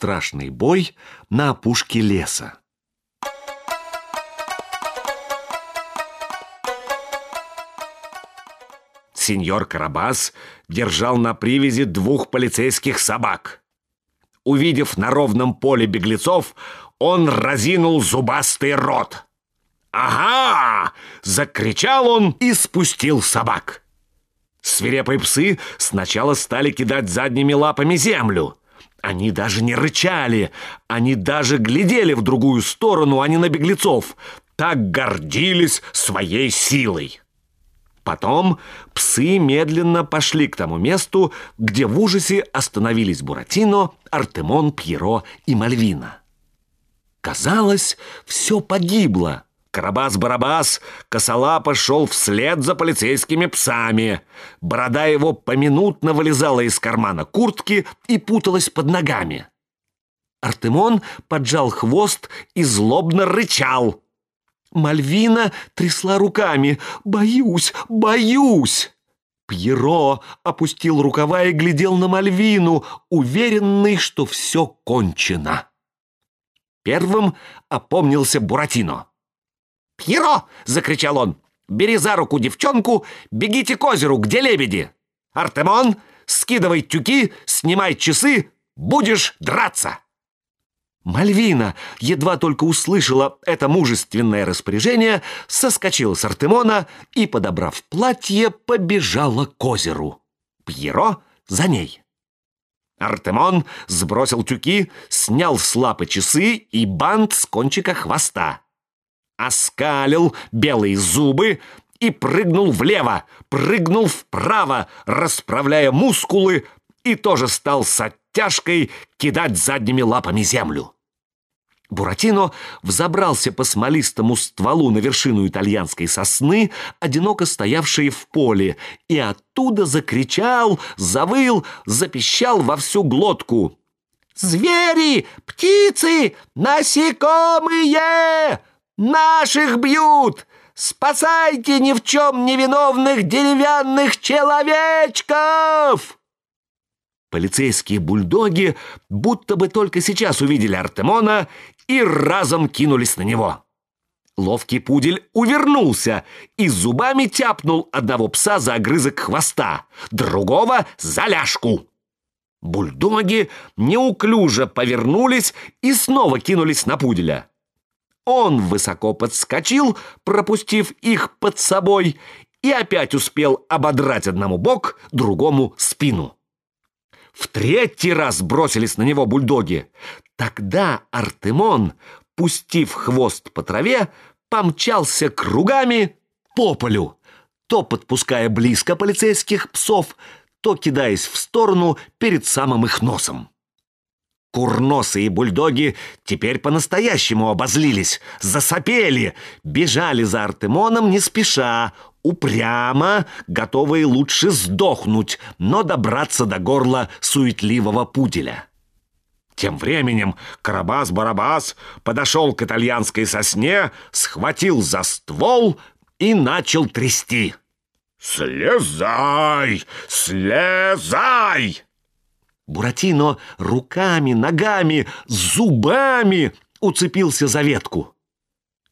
страшный бой на опушке леса. Сеньор Карабас держал на привязи двух полицейских собак. Увидев на ровном поле беглецов, он разинул зубастый рот. «Ага!» — закричал он и спустил собак. Свирепые псы сначала стали кидать задними лапами землю. Они даже не рычали, они даже глядели в другую сторону, а не на беглецов. Так гордились своей силой. Потом псы медленно пошли к тому месту, где в ужасе остановились Буратино, Артемон, Пьеро и Мальвина. Казалось, все погибло. Карабас-барабас косолапо шел вслед за полицейскими псами. Борода его поминутно вылезала из кармана куртки и путалась под ногами. Артемон поджал хвост и злобно рычал. Мальвина трясла руками. «Боюсь, боюсь!» Пьеро опустил рукава и глядел на Мальвину, уверенный, что все кончено. Первым опомнился Буратино. «Пьеро!» — закричал он. «Бери за руку девчонку, бегите к озеру, где лебеди! Артемон, скидывай тюки, снимай часы, будешь драться!» Мальвина, едва только услышала это мужественное распоряжение, соскочила с Артемона и, подобрав платье, побежала к озеру. Пьеро за ней. Артемон сбросил тюки, снял с лапы часы и бант с кончика хвоста. Оскалил белые зубы и прыгнул влево, прыгнул вправо, расправляя мускулы, и тоже стал с оттяжкой кидать задними лапами землю. Буратино взобрался по смолистому стволу на вершину итальянской сосны, одиноко стоявшей в поле, и оттуда закричал, завыл, запищал во всю глотку. «Звери! Птицы! Насекомые! Наших бьют! Спасайте ни в чем невиновных деревянных человечков!» Полицейские бульдоги будто бы только сейчас увидели Артемона и разом кинулись на него. Ловкий пудель увернулся и зубами тяпнул одного пса за огрызок хвоста, другого — за ляжку. Бульдоги неуклюже повернулись и снова кинулись на пуделя. Он высоко подскочил, пропустив их под собой, и опять успел ободрать одному бок, другому спину. В третий раз бросились на него бульдоги. Тогда Артемон, пустив хвост по траве, помчался кругами по полю, то подпуская близко полицейских псов, то кидаясь в сторону перед самым их носом. Курносы и бульдоги теперь по-настоящему обозлились, засопели, бежали за Артемоном не спеша, упрямо, готовые лучше сдохнуть, но добраться до горла суетливого пуделя. Тем временем Карабас-Барабас подошел к итальянской сосне, схватил за ствол и начал трясти. «Слезай! Слезай!» Буратино руками, ногами, зубами уцепился за ветку.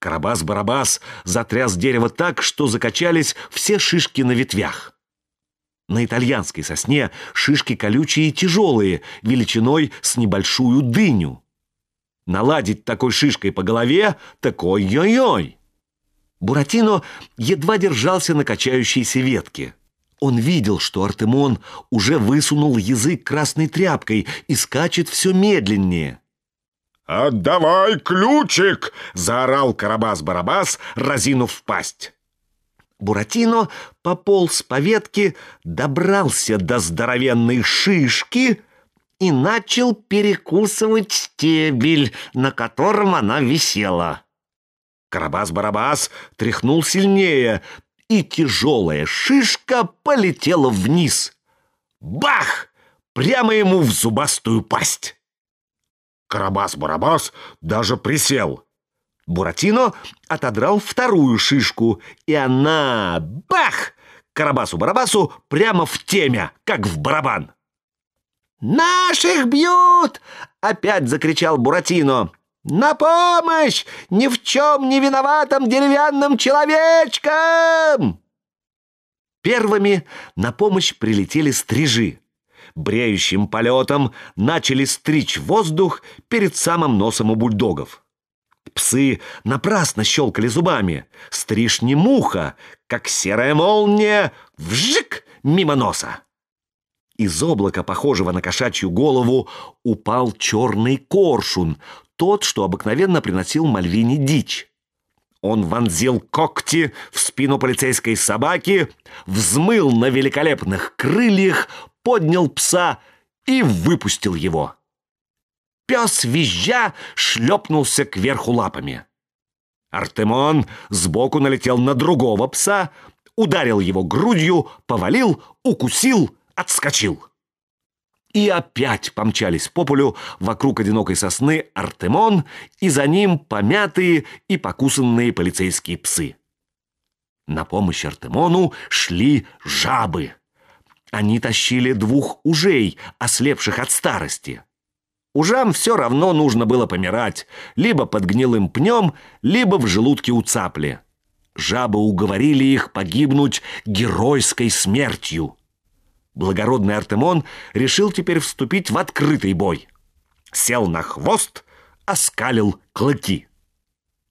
Карабас-Барабас затряс дерево так, что закачались все шишки на ветвях. На итальянской сосне шишки колючие и тяжелые, величиной с небольшую дыню. Наладить такой шишкой по голове — такой ой-ой! Буратино едва держался на качающейся ветке. Он видел, что Артемон уже высунул язык красной тряпкой и скачет все медленнее. «Отдавай ключик!» — заорал Карабас-Барабас, разинув пасть. Буратино пополз по ветке, добрался до здоровенной шишки и начал перекусывать стебель, на котором она висела. Карабас-Барабас тряхнул сильнее, и тяжелая шишка полетела вниз. Бах! Прямо ему в зубастую пасть. Карабас-Барабас даже присел. Буратино отодрал вторую шишку, и она... Бах! Карабасу-Барабасу прямо в темя, как в барабан. «Наших бьют! опять закричал Буратино. «На помощь! Ни в чем не виноватым деревянным человечкам!» Первыми на помощь прилетели стрижи. Бреющим полетом начали стричь воздух перед самым носом у бульдогов. Псы напрасно щелкали зубами. Стриж не муха, как серая молния, вжик мимо носа. Из облака, похожего на кошачью голову, упал черный коршун, тот, что обыкновенно приносил Мальвине дичь. Он вонзил когти в спину полицейской собаки, взмыл на великолепных крыльях, поднял пса и выпустил его. Пес, визжа, шлепнулся кверху лапами. Артемон сбоку налетел на другого пса, ударил его грудью, повалил, укусил, отскочил. И опять помчались по полю вокруг одинокой сосны Артемон и за ним помятые и покусанные полицейские псы. На помощь Артемону шли жабы. Они тащили двух ужей, ослепших от старости. Ужам все равно нужно было помирать, либо под гнилым пнем, либо в желудке у цапли. Жабы уговорили их погибнуть геройской смертью. Благородный Артемон решил теперь вступить в открытый бой. Сел на хвост, оскалил клыки.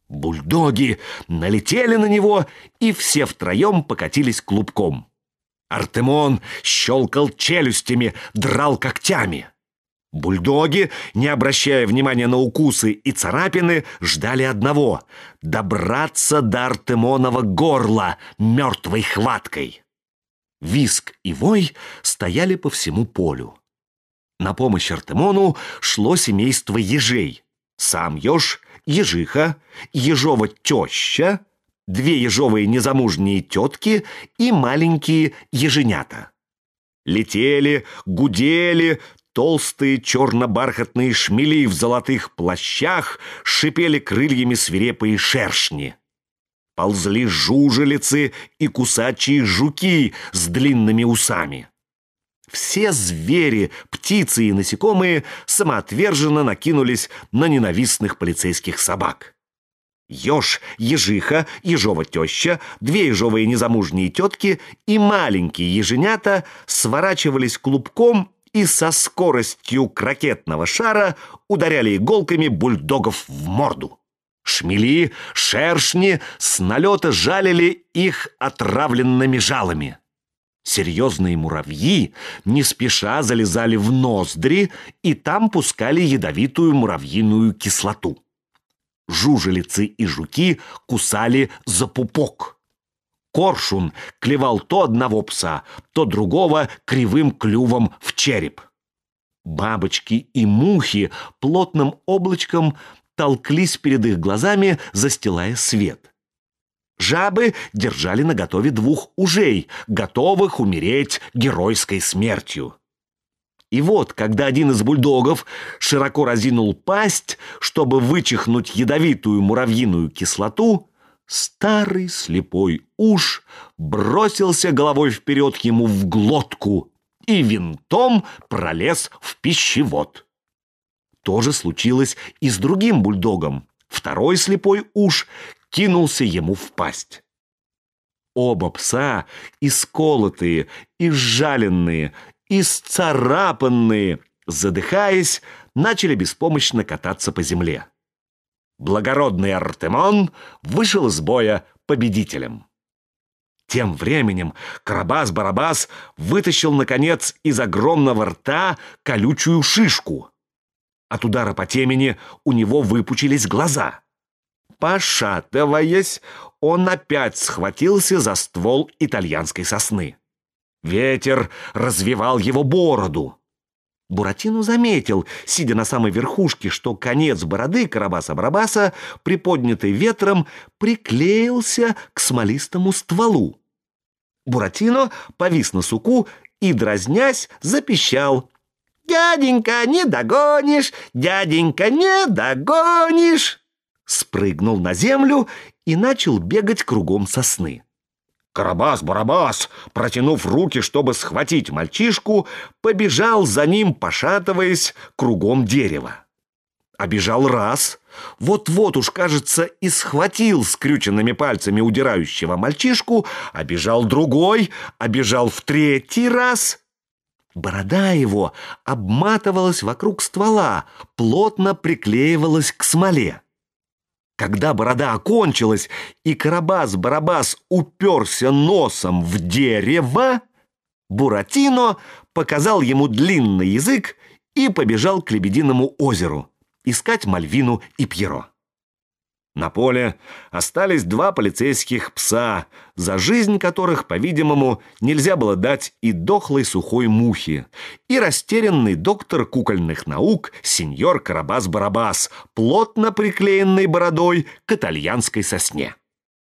Бульдоги налетели на него, и все втроем покатились клубком. Артемон щелкал челюстями, драл когтями. Бульдоги, не обращая внимания на укусы и царапины, ждали одного — добраться до Артемонова горла мертвой хваткой. Виск и вой стояли по всему полю. На помощь Артемону шло семейство ежей. Сам еж, ежиха, ежова теща, две ежовые незамужние тетки и маленькие еженята. Летели, гудели, толстые черно-бархатные шмели в золотых плащах шипели крыльями свирепые шершни. Ползли жужелицы и кусачие жуки с длинными усами. Все звери, птицы и насекомые самоотверженно накинулись на ненавистных полицейских собак. Еж, ежиха, ежова теща, две ежовые незамужние тетки и маленькие еженята сворачивались клубком и со скоростью крокетного шара ударяли иголками бульдогов в морду. Шмели, шершни с налета жалили их отравленными жалами. Серьезные муравьи не спеша залезали в ноздри и там пускали ядовитую муравьиную кислоту. Жужелицы и жуки кусали за пупок. Коршун клевал то одного пса, то другого кривым клювом в череп. Бабочки и мухи плотным облачком толклись перед их глазами, застилая свет. Жабы держали наготове двух ужей, готовых умереть геройской смертью. И вот, когда один из бульдогов широко разинул пасть, чтобы вычихнуть ядовитую муравьиную кислоту, старый слепой уж бросился головой вперед ему в глотку и винтом пролез в пищевод. То же случилось и с другим бульдогом. Второй слепой уж кинулся ему в пасть. Оба пса, исколотые, изжаленные, исцарапанные, задыхаясь, начали беспомощно кататься по земле. Благородный Артемон вышел из боя победителем. Тем временем Карабас-Барабас вытащил, наконец, из огромного рта колючую шишку. От удара по темени у него выпучились глаза. Пошатываясь, он опять схватился за ствол итальянской сосны. Ветер развивал его бороду. Буратино заметил, сидя на самой верхушке, что конец бороды Карабаса-Барабаса, приподнятый ветром, приклеился к смолистому стволу. Буратино повис на суку и, дразнясь, запищал. «Дяденька, не догонишь! Дяденька, не догонишь!» Спрыгнул на землю и начал бегать кругом сосны. Карабас-барабас, протянув руки, чтобы схватить мальчишку, побежал за ним, пошатываясь кругом дерева. Обежал раз, вот-вот уж, кажется, и схватил скрюченными пальцами удирающего мальчишку, обежал другой, обежал в третий раз. Борода его обматывалась вокруг ствола, плотно приклеивалась к смоле. Когда борода окончилась, и Карабас-Барабас уперся носом в дерево, Буратино показал ему длинный язык и побежал к Лебединому озеру искать Мальвину и Пьеро. На поле остались два полицейских пса, за жизнь которых, по-видимому, нельзя было дать и дохлой сухой мухи, и растерянный доктор кукольных наук сеньор Карабас-Барабас, плотно приклеенный бородой к итальянской сосне.